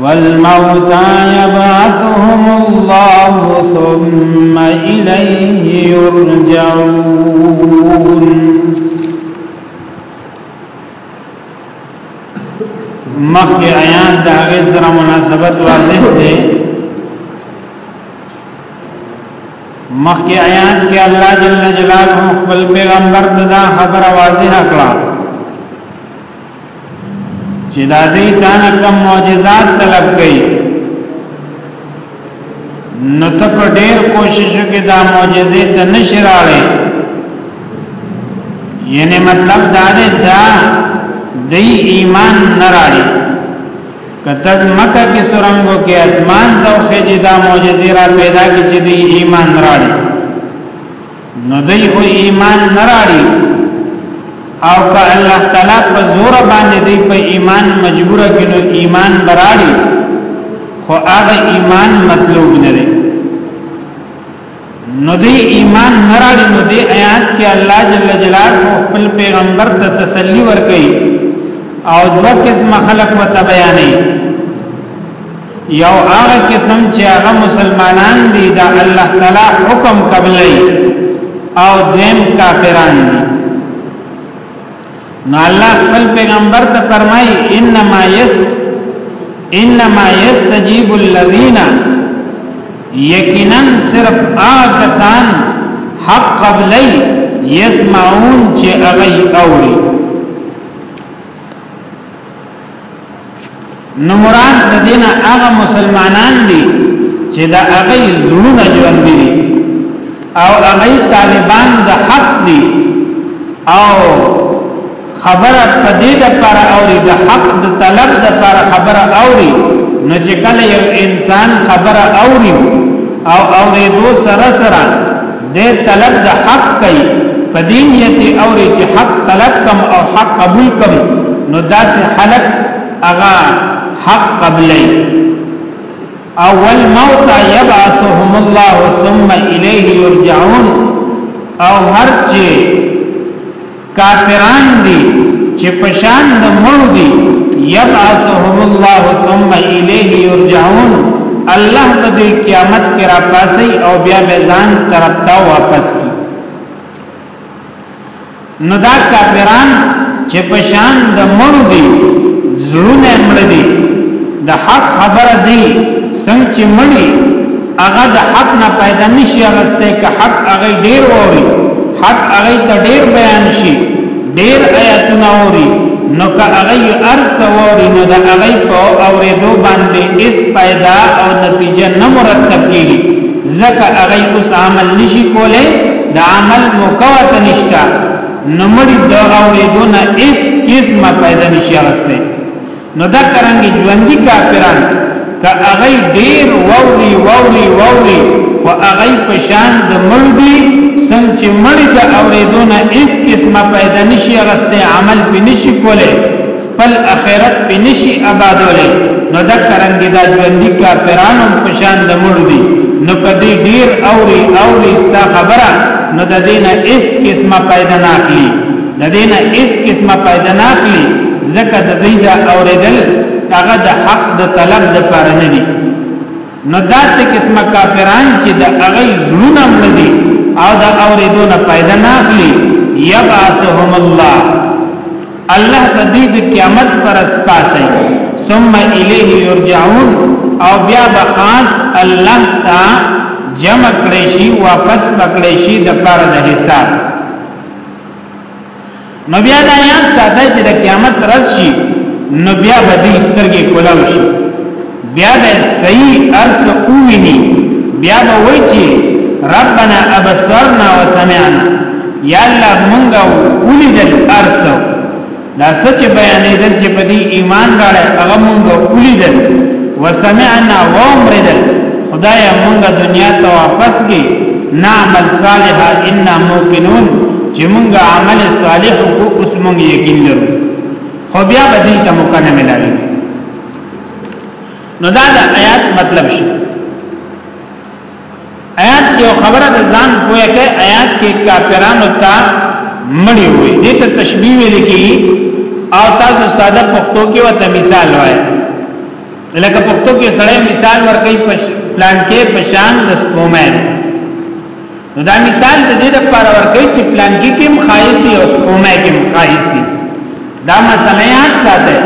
والموتى يبعثهم الله ثم إليه يرجعون مخي آیات دا هغه سره مناسبت واضح دی مخي آیات کې الله جل جلاله خپل پیغمبر ته دا خبره واضح کړه چې دا دې تانه کم معجزات طلب کړي نو ته په ډېر کوشش کې دا معجزې ته نشراړې یعنی مطلب دا دی دا دی ایمان نراړي کته مکه کې سرنګو کې اسمان ته خېجدا معجزې را پیدا کې چې دی ایمان نراړي نو دی خو ایمان نه راړي او که الله تعالی په زور باندې دی په ایمان مجبور کینو ایمان براړي خو هغه ایمان مطلوب نه دی نو دی ایمان نه راړي نو دی آیات کې الله جل جلاله خپل پیغمبر ته تسلی ورکړي او دوه قسم خلق وته بیانې یو هغه قسم چې هغه مسلمانان دي دا الله تعالی حکم قبلې او دیم کافران دي نو الله خپل پیغمبر ته فرمایي انما یس انما یستجیب الذین یقینا صرف هغه کسان حق قبلې یسمعون چې هغه اوري نو مراد د دین هغه مسلمانان دي چې دا هغه زړونه ژوند دي او هغه طالبان د حق دي او خبره په دې د پر اوري د حق د طلب د پر خبره اوري نو چې کله یو انسان خبره اوري او اورې دو سره سره دې طلب د حق کوي په دې نیت او چې حق طلب کم او حق قبول کم نو داسې حالت هغه حق قبلې اول موت يبعثهم الله ثم اليه يرجعون او هر چې کافران دی چې پشان د مړو دی یبعثهم الله ثم الیه یرجعون الله په دې قیامت کې را پاسي او بیا به ځان طرف ته واپس کی نو دا کافران چې پشان د مړو دی زړونه مړ دي د حق خبره دی څنګه چې مړی هغه د حق نه پیدا نشي اغسته که حق هغه ډیر ووري حق هغه ته ډیر بیان شي ډیر آیاتونه ووري نو که هغه ارس ووري نو د هغه په اوریدو باندې اس پیدا او نتیجه نه مرتب کیږي ځکه هغه اوس عمل نشي کولای د عمل مکوت نشتا نو مړي د اوریدو نه اس قسمه پیدا نشي اغسته نو دا کرانګي ژوندۍ کافران که هغه ډیر ووري ووري ووري او هغه په شان د مړدي څنګه چې مړ د اوریدونه اس قسمه پیدا نشي غسته عمل په نشي کوله خپل اخرت په نشي آبادوله نو دا کرانګي دا ژوندۍ کافرانو په شان د مړدي نو کدی ډیر اوري اوري ستا خبره نو د دینه اس قسمه پیدا نه اخلي د دې نه هیڅ قسمه فائدہ نه اخلي ځکه د دې دا اوریدل هغه د حق د طلب د پاره نه دي نو داسې قسمه کافران چې د هغه زړونه نه دي او د اوریدو نه فائدہ نه اخلي یبعثهم الله الله د دې د قیامت پر اسپاسه ثم الیه یرجعون او بیا به خاص الله تا جمع کړی شي واپس پکړی شي د پر د حساب نو بیا دا یاد ساته چې د قیامت ورځ شي نو بیا به دې سترګې کولاو شي بیا به صحیح ارس اوویني بیا به وای چې ربنا ابصرنا وسمعنا یا الله مونږه ولیدل ارس دا سچ بیانېدل چې په دې ایمان راړې هغه مونږ ولیدل وسمعنا وامردل خدای مونږ دنیا ته واپس کی نعمل صالحا انا موقنون چې مونږ عمل صالح کو اوس مونږ یقین لرو خو بیا به دې ته مکنه ملایي نو دا د آیات مطلب شي آیات کې خبره د ځان پوهه کې آیات کې کافرانو ته مړی وي دې ته تشبیه ویل کی او تاسو ساده پښتو کې وته مثال وایي لکه پښتو کې سړی مثال ورکړي پلان کې پشان د سپومه نو دا مثال د دې لپاره ورکړي چې پلان کې کوم خایسي او سپومه کې خایسي دا مسله یاد ساته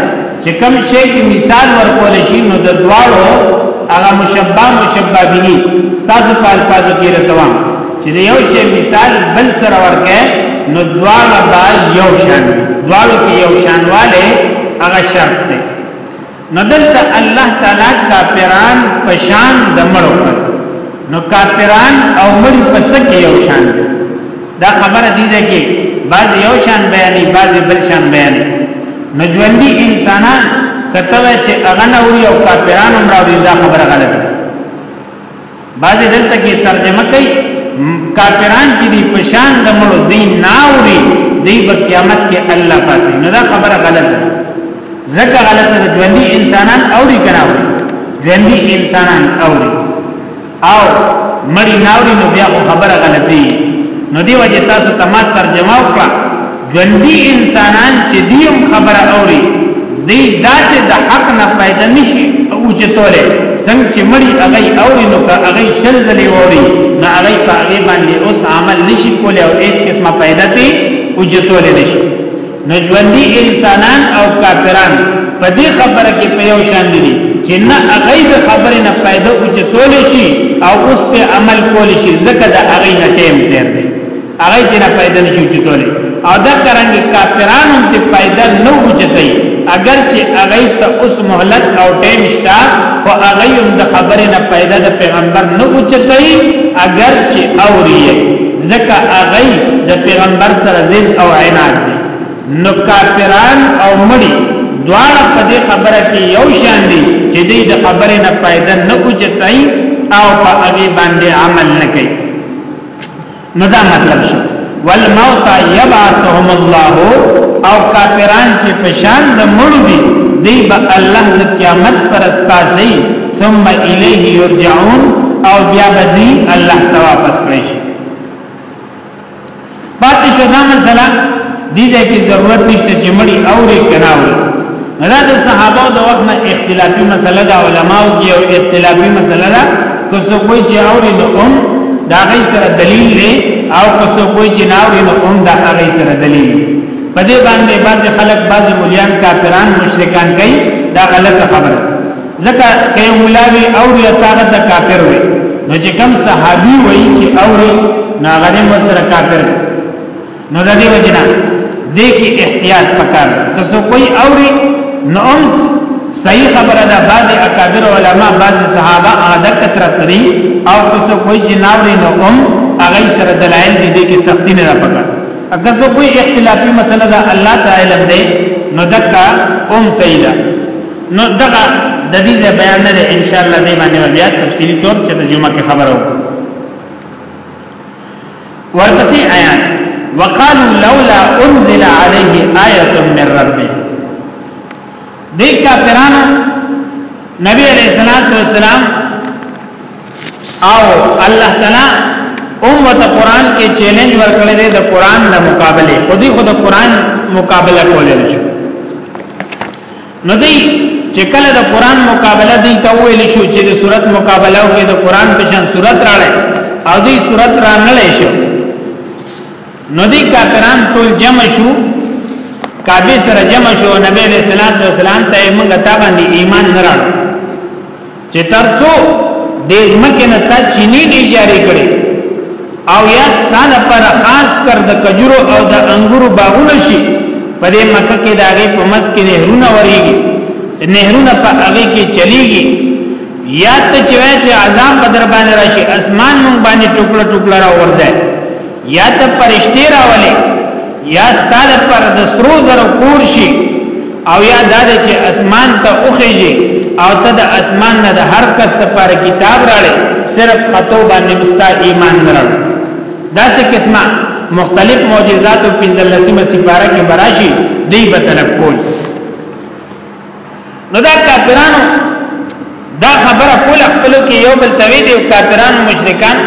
چې کوم شی کې مثال ورکول شي نو د دواړو هغه مشبہ مشبہ به تاسو په الفاظو کې رتوام چې یو شی مثال بل سره ورکه نو دواړه به یو شان دواړو کې یو شانواله هغه شرط دی نو دلته الله تعالی کافران په شان د مړو نو کافران او مړ په سکه یو شان دا خبره دي ده کې بعض یو شان بیانې بعض بل شان بیانې نو ژوندۍ انسانان کته چې اغنه وي او کافرانو مړ دا خبره غلطه بعض دلته کې ترجمه کوي کافران چې دی پشان د مړو دی ناوري دی په قیامت کې الله پاسې نو دا خبره غلطه ده ځکه غلطه ده ژوندۍ انسانان اوري کنه اوري ژوندۍ انسانان اوري او مړی ناوري نو بیا خبره غلطي نو دی وجه تاسو تمات ترجمه وکړه ژوندي انسانان چې دی هم خبره اوري دی داسې د حق نه فائدہ نشي او چې توله څنګه چې مړي هغه اوري نو که هغه شل ځلې اوري نو هغه په هغه باندې اوس عمل نشي کولای او هیڅ قسمه فائدہ ته او چې توله نشي نو ژوندي انسانان او کافران په دې خبره کې په یو شان دي چې نه هغه د خبرې نه فائدہ او چې توله شي او اوس په عمل کول شي ځکه د هغه نه ټیم تیر دی هغه یې نه پیدا نشي چتولې او دا کرانګ کافرانو ته پیدا نه وچتای اگر چې هغه ته اوس مهلت او ټیم شته خو هغه هم د خبره نه پیدا د پیغمبر نه وچتای اگر چې اوري ځکه هغه د پیغمبر سره ضد او عناد دي نو کافران او مړي دواړه په دې خبره کې یو شان دي چې دې د خبره نه پیدا نه وچتای او په هغه باندې عمل نه کوي نو دا مطلب شو والموت يبعثهم الله او کافران چې پشان د مړو دي دی به الله د قیامت پر استاسي ثم الیه یرجعون او بیا به دی الله ته واپس کړی شي پاتې شو دا مسله دې ځای کې ضرورت نشته چې مړی اوري کنه اوري دا د صحابه د وخت نه اختلافي مسله ده علماو کې او اختلافي مسله ده که څه کوئی چې اوري نو هم دا غي سره دلیل نه او که څه کوئی چې نه اوري نو هم دا غي سره دلیل په دې باندې بعض خلک بعض مليان کافران مشرکان کوي دا غلطه خبره ځکه کای مولاوی او یا طاقت د کافر وي نو چې کم صحابي وایي چې اوري ناغره مر سره کافر دی نو د دې وجنه دې کې احتیاط پکار که څو کوئی اوري نو هم صحیح خبره ده بعض اکابر علما بعض صحابه عادت طرف لري او که څو کوئی جناوري نو هم هغه سره دلایل دې کې سختی نه پکار اګه څو کوئی اختلافي مسله ده الله تعالی علم دې نو دکا هم صحیح ده نو دغه د دې بیان نه ان شاء الله دې باندې بیا تفصیلی طور چې د جمعه کې خبرو ورپسې آیات وقالو لولا انزل عليه آیه من ربه دې کافرانو نبی علیہ الصلوۃ والسلام او الله تعالی امت قران کې چیلنج ورکړل دي د قران د مقابله خو دې خو د قران مقابله کولای شي نو دی چې کله د قران مقابله دی ته ویل شو چې د صورت مقابله او د قران په شان صورت راړي او دی صورت رانلې شو نو دی کافران ټول جمع شو کعبه سره جمع شو نبی علیہ الصلوۃ والسلام ته موږ ته باندې ایمان نه راړو چې ترڅو د ځمکې نه تا چینی نه جاری کړي او یا ستاله پر خاص کر د کجورو او د انګورو باغونه شي په دې مکه کې داغه په مس کې نهرونه وریږي نهرونه په هغه کې چلیږي یا ته چې وای چې عذاب بدر باندې راشي اسمان مونږ باندې ټوکړه ټوکړه را ورځي یا ته پرشتي راولې یا ستاده پر د سترو زرو کور شي او یا دا چې اسمان ته اوخیږي او ته د اسمان نه د هر کس ته پر کتاب راړې صرف خطو باندې مستا ایمان درل دا څه قسمه مختلف معجزات او پنځلسمه سپاره کې براشي دی به طلب کول نو دا کافرانو دا خبره خپل خپل کې یو بل توی دی کافران مشرکان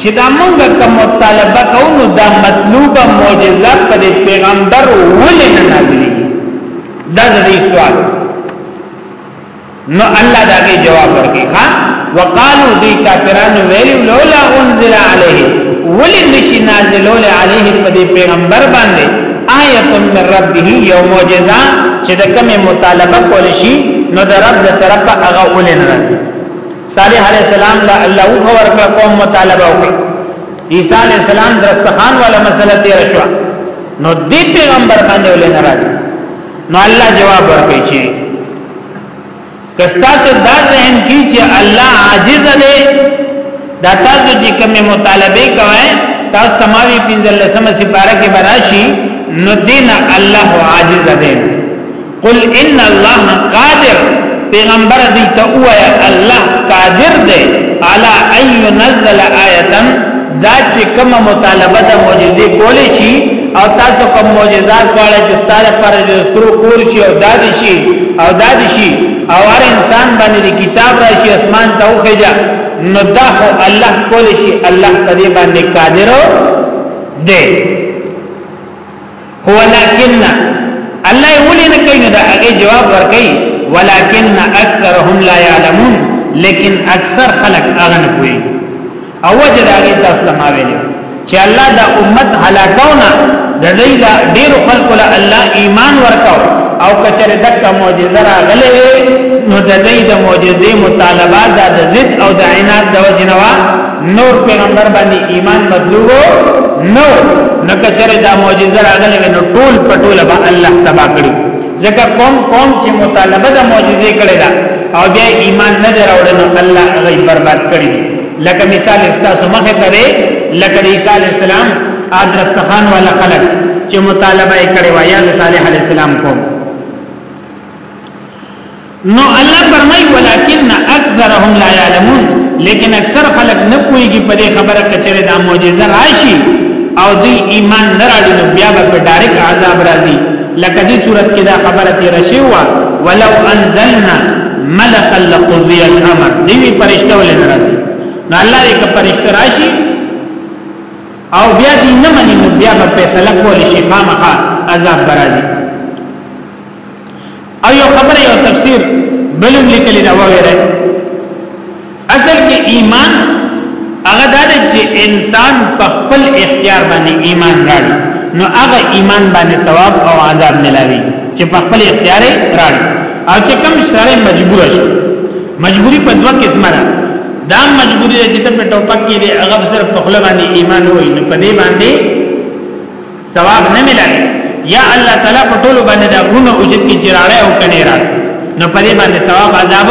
چې دا مونږ کوم مطالبه کوو نو دا مطلوبه معجزه په پیغمبر ولې نه نازلې دا د سوال نو الله دا کې جواب ورکړي ها وقالو دی کافران ویلو لولا انزل علیه ولې نشي نازلول علیه په پیغمبر باندې آیه من ربه یو معجزه چې د کومه مطالبه کول شي نو د رب د طرفه هغه اول نه راځي صالح علی السلام له الله خبر کړ کوم مطالبه وکړه عیسی علی السلام درستخان ولا مسله تیر شو نو دې پیغمبر باندې ولې ناراض نو الله جواب ورکړي چې کستا ته دا ذهن کی چې الله عاجز دی دا تاسو چې کومه مطالبه کوي تاسو تمامي پنځلسمه سپاره کې براشي نو دین الله عاجز دی قل ان الله قادر پیغمبر دی ته وایا الله قادر دی علی ان ينزل آیه دا چې کومه مطالبه د معجزې کول شي او تاسو کوم معجزات غواړئ چې ستاره پر رسکرو کور شي او دادی شي او دادی شي او هر انسان باندې کتاب راشي اسمان ته وخېجا نو دا خو الله کول شي الله په دې باندې قادر دی هو لکن الله ولې نه کوي دا هغه جواب ورکړي ولکن اکثرهم لا يعلمون لیکن اکثر خلق اغن کوي او وجه دا غي تاسو ته ما ویلو چې الله دا امت هلاکونه د دې لا ډېر خلکو له الله ایمان ورکاو او کچره دغه معجزه راغله نو د دې د معجزې مطالبه دا د ضد او د عناد د وجنوا نور پیغمبر باندې ایمان مطلوب نو نو کچره دا معجزه راغله نو ټول پټول به الله تبا کړو ځکه قوم قوم چې مطالبه د معجزې کړي دا او بیا ایمان نه دراوړل نو الله غي برباد کړي لکه مثال استاسو مخه ته لکه عیسی علی السلام ادرستخان ولا خلق چې مطالبه یې کړي وای یا صالح علی السلام کو نو الله فرمای ولکن اکثرهم لا يعلمون لیکن اکثر خلک نه پويږي په دې خبره کچره دا معجزه راشي او دوی ایمان نه راړي نو بیا به په ډایرک عذاب راځي لکه دې صورت کې دا خبره تیر شي وا ولو انزلنا ملقا لقضي الامر دې پرشته ولې ناراضي نو الله دې که پرشته راشي او بیا دې نه مني نو بیا به فیصله کول شي خامخا عذاب برازي او یو خبره یو تفسیر بلوم لیکلی دا وغیره اصل کې ایمان هغه دا دی چې انسان په خپل اختیار باندې ایمان راړي نو هغه ایمان باندې ثواب او عذاب ملاوي چې په خپل اختیار راړي او چې کوم سره مجبور شي مجبوری په دوه قسمه ده دا مجبوری ده چې ته په ټوپک کې دی هغه سره په خپل باندې ایمان وای نو په دې باندې ثواب نه ملاوي یا الله تعالی په ټولو باندې دا غونه اوجت کې جراړه او کني را نو په دې باندې ثواب عذاب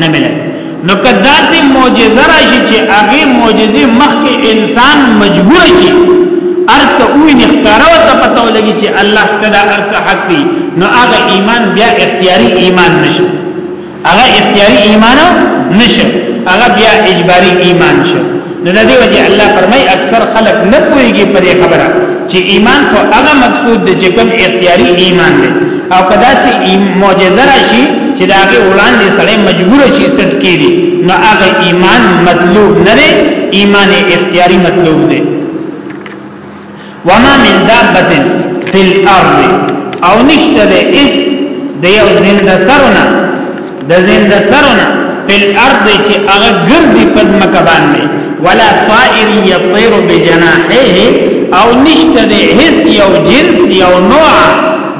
نه ملاوي نو کدا سي معجزه راشي چې هغه معجزه مخکې انسان مجبور شي ارس اوی نختاره و تا پتاو لگی چه اللہ کدا ارس حق دی نو آغا ایمان بیا اختیاری ایمان نشو هغه اختیاري ایمان نشو هغه بیا اجباري ایمان شو نو د دې وجه الله فرمای اکثر خلک نه پوهیږي په دې خبره چې ایمان خو هغه مقصود دی چې کوم اختیاري ایمان دی او کدا سي معجزه راشي چې دا هغه وړاندې سړی مجبور شي سټ کیږي نو هغه ایمان مطلوب نه دی ایمان اختیاري مطلوب دی وما من دابت فی الارض او نشته ده اس ده یو زنده سرنا ده زنده سرنا فی الارض چه اغا گرزی پزمک بانده ولا طائر یطیر بجناحه او نشته ده حس یو جنس یو نوع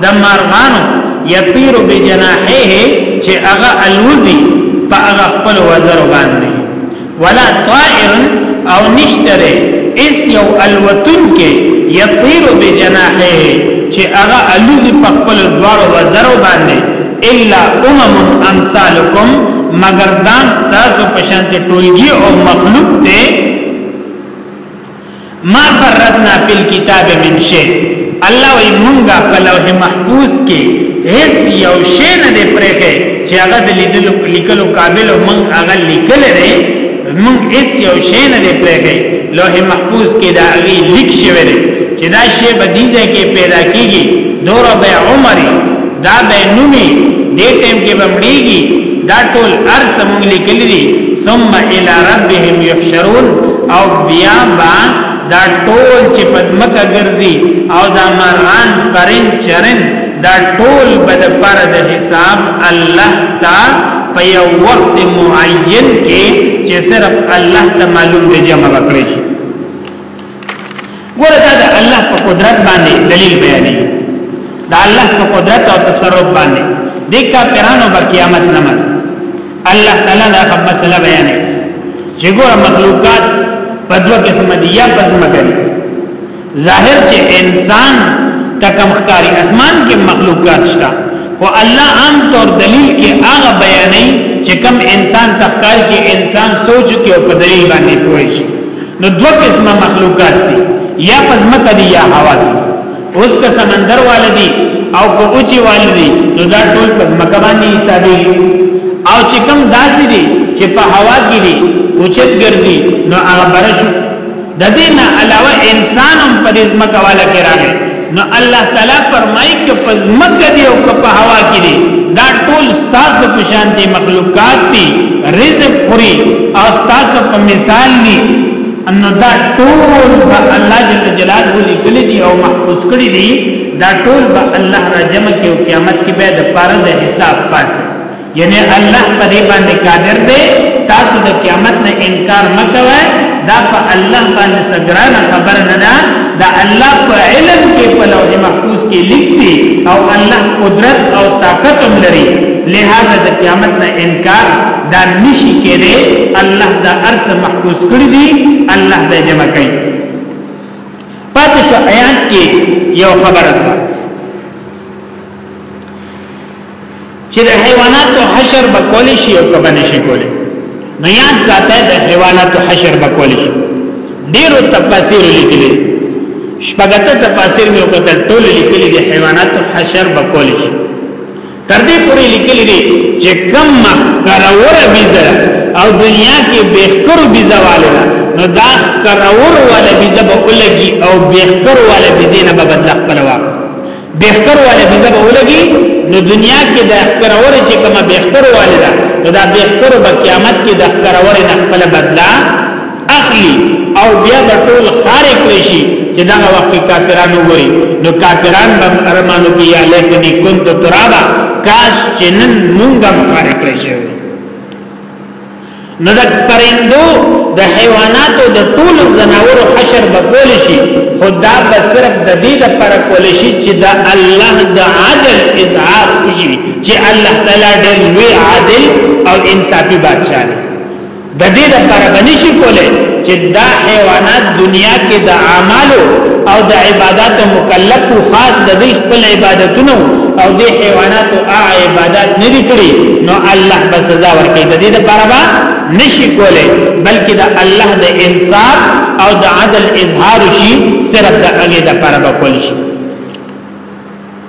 ده مارغانو یطیر بجناحه چه اغا الوزی پا اغا خپل وزر بانده ولا طائر او نشتره اس یو الوتن کې یطیر بجناحه چې هغه الوز په خپل دوار وزرو باندې الا امم امثالکم مگر دان تاسو پشان ته ټولګي او مخلوق ته ما فرتنا فی الكتاب من شی الله وی مونږه په لوح محفوظ کې هیڅ یو شی نه دی پرېږه چې هغه د لیدلو لیکلو قابل او مونږ هغه لیکل دی مونږ هیڅ یو شی نه دی پرېږه لوح محفوظ کې دا هغه لیک شوی دی چې دا شی به دې ځای کې پیدا کیږي دور به عمر دا به نومي دې ټیم کې بمړيږي دا ټول ارس مونږ لیکل دي ثم الى ربهم يحشرون او بیا با دا ټول چې پزمکه ګرځي او دا مران پرن چرن دا ټول بد پر د حساب الله تا په یو وخت معین کې چې صرف الله ته معلوم دی جمع وکړي ګوره دا د الله په قدرت باندې دلیل بیانې دا الله په قدرت او تصرف باندې د کافرانو په قیامت نه مر الله تعالی دا خبره مسله بیانې چې ګوره مخلوقات په دوه قسمه دي یا په ځمکه ظاهر چې انسان تکم خکاری اسمان کې مخلوقات شته او الله عام طور دلیل کې هغه بیانې چې کم انسان تخکار چې انسان سوچ کې او په دلیل باندې پوه شي نو دو قسم مخلوقات دي یا پزمکه دي یا هوا دي اوس که سمندر والدي او که اوچی والدي نو دا ټول پزمکه باندې حسابي او چې کم داسې دي چې په هوا کې دي اوچت ګرځي نو هغه برشو د دې نه علاوه انسان هم په دې ځمکه والا کې راغی نو الله تعالی فرمایي چې پزمک دی او په هوا کې دی دا ټول ستاسو په شان دي مخلوقات دي رزق خوري او ستاسو په مثال دي ان دا ټول به الله جل جلاله لیکل دي او محفوظ کړی دي دا ټول به الله را جمع کوي قیامت کې به د پاره د حساب پاسه یعنی الله په دې باندې قادر دی تاسو د قیامت نه انکار مکوئ دا په الله باندې سګران خبر نه ده دا الله په علم کې په لوح محفوظ کې لیکلي او الله قدرت او طاقت هم لري لہذا د قیامت نه انکار دا نشي کېده الله دا ارث محفوظ کړی دی الله دا جمع کوي پاتې شو آیات کې یو خبره ده چې د حیواناتو حشر به کول شي او کبه نشي کولی نو یاد ساته د حیواناتو حشر به کول شي ډیرو تفاسیر لیکلي شپږته تفاسیر مې وکړل ټول لیکلي دي حیواناتو حشر به کول شي تر دې پورې لیکلي دي چې کم کرور بيزه او دنیا کې بهتر بيزه والے نو دا کرور والے بيزه به ولګي او بهتر والے بيزه نه به بدل خپل واخلي بهتر والے ویزه به ولګي نو دنیا کې د اختراور چې کومه بهتر والے ده نو دا بهتر به قیامت کې د اختراور نه خپل بدلا اخلي او بیا به ټول خارق لشي چې دا وخت کې کافرانو وي نو کافران به ارمانو کې یا لیکنی كنت ترابا کاش چې نن مونږه خارق لشي نو د پرندو د حیواناتو د ټول زناور حشر به کول شي خدا به صرف د دې د پر کول شي چې د الله د عدل اظهار وشي چې الله تعالی ډېر لوی عادل او انصافي بادشاہ دی د دې د پر بنشي کوله چې دا حیوانات دنیا کې د اعمالو او د عبادتو مکلف او خاص د دې خپل عبادتونو او د حیواناتو ا عبادت نه دي کړی نو الله به سزا ورکړي د دې لپاره به نشي کوله بلکې د الله د انصاف او د عدل اظهار شي صرف د هغه لپاره به کول شي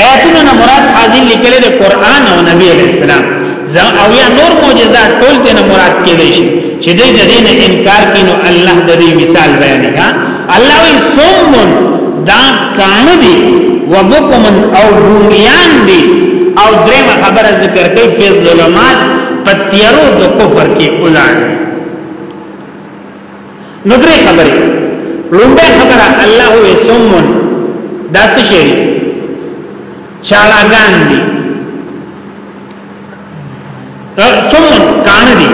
آیاتونو نه مراد حاضر لیکل د قران او نبی علیہ السلام زم او یا نور معجزات ټول دې نه مراد کېدې شي چې دې د دې نه انکار کینو الله د دې مثال بیان کا الله وی سومن دا کان دي وبکمن او بومیان دي او دریم خبره ذکر کوي په ظلمات پتیرو د کفر کې اولاد نو درې خبرې لومبه خبره الله هو سمون دا څه شي چالاګان دي سمون کان دي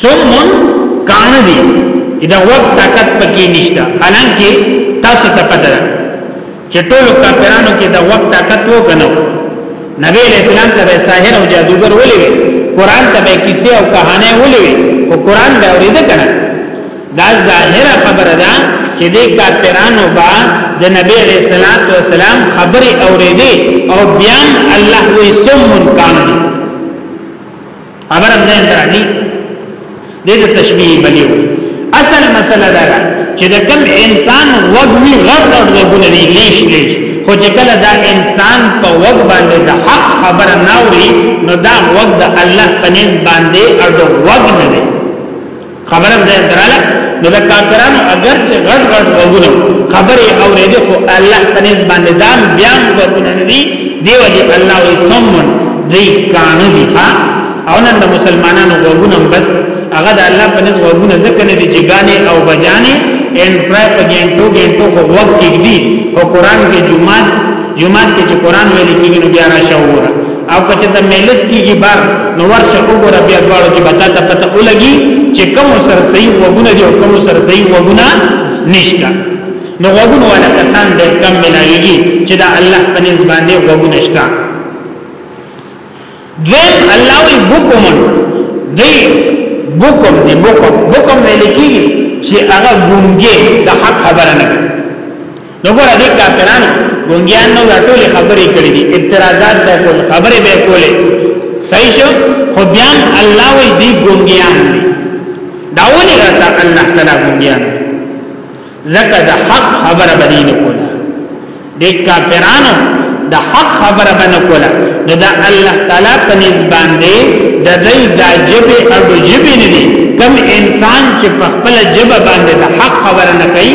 سمون کان دي دا وخت طاقت پکې نشته حالانکه تاسو ته پته ده چې ټول کافرانو کې د وخت طاقت وګنو نبی اسلام ته به ساحر او جادوګر ولې وي قران ته به کیسه او کہانه ولې وي او قران به اورید کنه دا ظاهره خبره ده چې دې کافرانو با د نبی علیہ الصلوۃ والسلام خبري اورېدي او بیان الله وې سمون کامل خبر هم ځان درازي دې د تشبيه بلیو اصل مسله دا ده چې د کم انسان وګوي غړ غړ وګونه دی لیش لیش خو چې کله دا انسان په وګ باندې د حق خبر نه وي نو دا وګ د الله په نس باندې اډو وګ نه دی خبره ځای دراله نو د کافرانو اگر چې غړ غړ وګونه خبره اورېده خو الله تنز باندې دام بیا وګونه دي دیو دې الله وي سمون دی کانو دي ها او نن د مسلمانانو وګونه بس هغه د الله په نس وګونه ځکه نه دي چې غانې او بجانې ان پرای په ګنټو ګنټو کو وخت کې دي او قران کې جمعه جمعه کې چې قران ویل کېږي نو بیا راشه وره او کچه ته ملس کیږي بار نو ورشه وګوره بیا دواړو کې بتا ته پته ولګي چې کوم سره صحیح وګونه دي او کوم سره صحیح وګونه نشته نو وګونه ولا کسان دې کم ملایږي چې دا الله په نس باندې وګونه شته دویم الله وی بوکم دی بوکم دی بوکم بوکم ویل کیږي چې هغه ګونګي د حق خبره نه کوي نو ګوره دې کافرانو ګونګیان نو ټول خبرې کړې دي اعتراضات به کول خبرې به کولې صحیح شو خو بیا الله وی دې ګونګیان دي داونی راته الله تعالی ګونګیان زکه د حق خبره باندې نه کوله دې کافرانو د حق خبره باندې کوله نو دا الله تعالی په نسبان دې د دې د جبه او جبه نه دي کم انسان چې په خپل جبه باندې د حق خبره نه کوي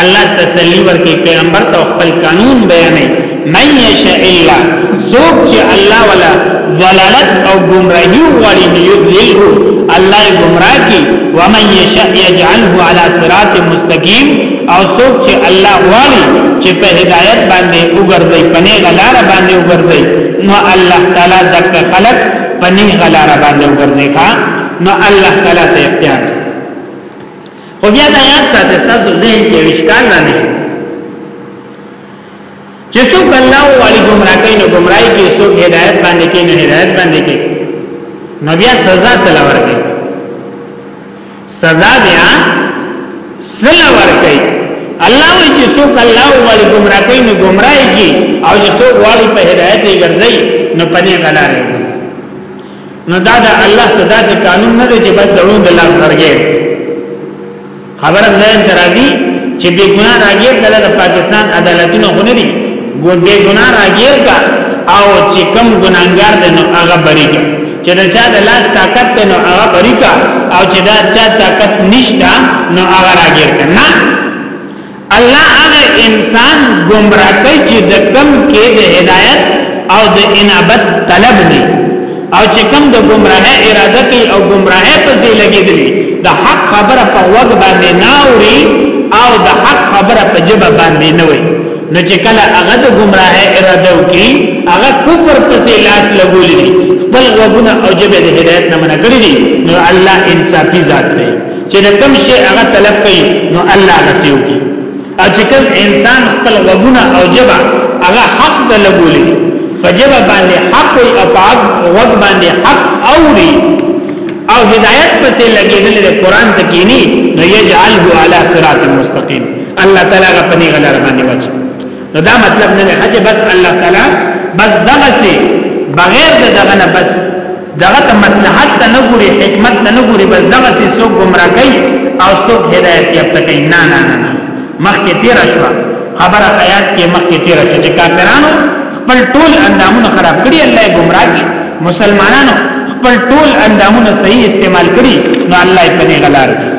الله تسلی ورکړي پیغمبر ته خپل قانون بیانې من یشاء الله سوق چې الله ولا ضلالت او گمراهی وړي نه یذلل الله گمراه کی ومن یشاء یجعله علی صراط مستقیم او سوق چې الله وړي چې په هدایت باندې وګرځي پنه غلار باندې وګرځي نو الله تعالی دک خلق پنه غلار باندې وګرځي نو الله تعالی ته اختیار خو بیا دا یاد ساتي تاسو ذهن کې وشکال را نشي چې څوک الله او علی گمراه کوي نو گمراهي کې څوک هدایت باندې کې نه هدایت باندې کې نو بیا سزا سره ورکړي سزا بیا سره ورکړي الله وی چې څوک الله او علی گمراه کوي نو گمراهي کې او چې څوک والی په هدایت یې ګرځي نو پنه غلاره نو دا د الله صدا سي قانون نه دی چې بس دړو د لاس درګې خبره نه درازي چې به ګنا راګیر کله د پاکستان عدالتونه خو نه دي ګوندې ګنا راګیر کا او چې کم ګناګار دی نو هغه بری کا چې دا چا د لاس طاقت ته نو هغه بری کا او چې دا چا طاقت نشتا نو هغه راګیر کا نه الله هغه انسان ګمراه کوي چې د کم کې د هدایت او د انابت طلب نه او چې کم د ګمراهه اراده کوي او ګمراهه پسې لګیدلی د حق خبره په وګ باندې نه اوري او د حق خبره په جبه باندې نه وي نو چې کله هغه د گمراه اراده وکي هغه کفر پسې لاس لګولې دي خپل وګونه او جبه د هدایت نه منع کړی دي نو الله انصافي ذات دی چې د کوم شي هغه طلب کوي نو الله نصیب کی او چې کوم انسان خپل غوونه او جبا هغه حق د لګولې فجبا باندې حق وي او پاک وګ باندې حق اوري او هدایت پسې لګېدل د قران ته کینی نو یجعله علی صراط مستقیم الله تعالی غ پنی غلار باندې وځي نو دا مطلب نه دی چې بس الله تعالی بس دغه سي بغیر د دغه نه بس دغه ته مصلحت ته نه ګوري حکمت ته نه ګوري بس دغه سي سو گمراه کوي او سو هدایت یې پته کوي نه نه نه مخکې تیر شو خبره آیات کې مخکې تیر شو چې کافرانو خپل ټول اندامونه خراب کړي الله یې گمراه کړي مسلمانانو خپل ټول اندامونه صحیح استعمال کړي نو الله یې په دې غلار کړي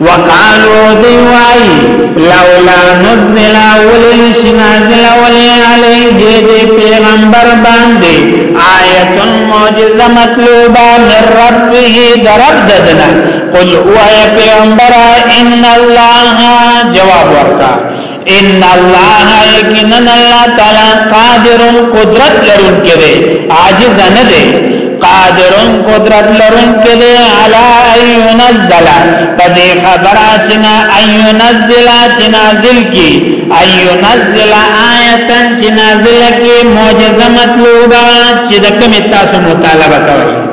وقالو دی وای لولا نزل ولل شنازل ولی علیه دی پیغمبر باندې آیت معجزه مطلوبه من ربه درب ددنا قل او پیغمبر ان الله جواب ورکا ان الله یقینا الله تعالی قادر قدرت لرونکی دی عاجز نه دی قادر قدرت لرونکی دی علی اينزل پدې خبره چې نه اينزل چې نازل کی اينزل آیتن چې نازل کی معجزه مطلوبه چې د کوم تاسو مطالبه کوي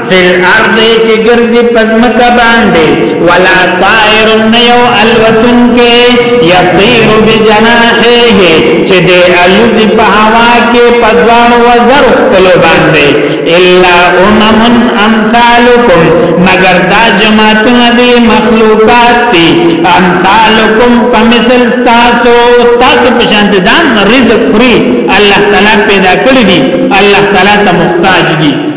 فل ارض چې ګرځي پزمکه باندې ولا طائر نیو الوتن کې یطیر بجناحه چې د الوز په هوا کې پدوان وزر خپل باندې الا امم امثالکم مگر دا جماعتونه دي مخلوقات دي امثالکم په مثل تاسو تاسو په شان دي دا رزق خوري الله تعالی پیدا کړی دي الله تعالی ته محتاج دي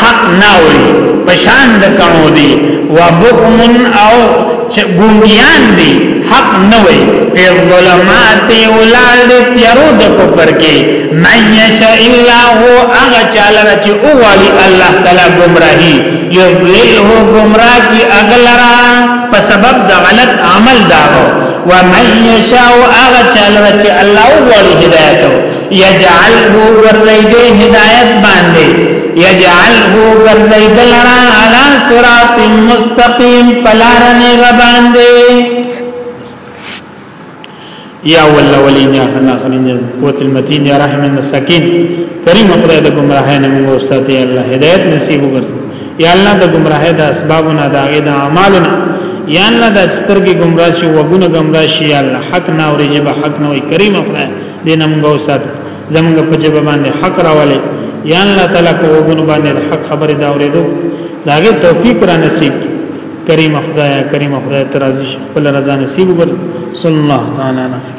حق ناوری پشان د کڼو دی و بکمن او ګونګیان دی حق نوی فی الظلمات اولاد تیارو د کفر کې من یشا الا هو اغه چاله چې او والی الله تعالی گمراهی یضلله گمراه کی اغلرا په سبب د غلط عمل داو و من یشا اغه چاله چې الله او والی هدایت یجعله ورزیده هدایت باندې یجعله ورزیده لرا علا صراط مستقیم پلارنی غباندې یا ولولین یا خنا خنین قوت المتین یا رحم المساکین کریم خدای د گمراهی نه موږ ساتي الله هدایت نصیب وکړي یا الله د گمراهی د اسبابونو د هغه د اعمالونو یا الله د سترګې گمراه شي وګونه گمراه شي یا الله حق نه اوري جبه حق نه وي کریم خدای دین موږ وسات زموږ په جبه باندې حق راولې یا الله تعالی په وګون باندې حق خبره دا اورېدو داغه توفیق را نصیب کریم خدای کریم خدای ترازی خپل رضا نصیب وګر صلی الله تعالی علیه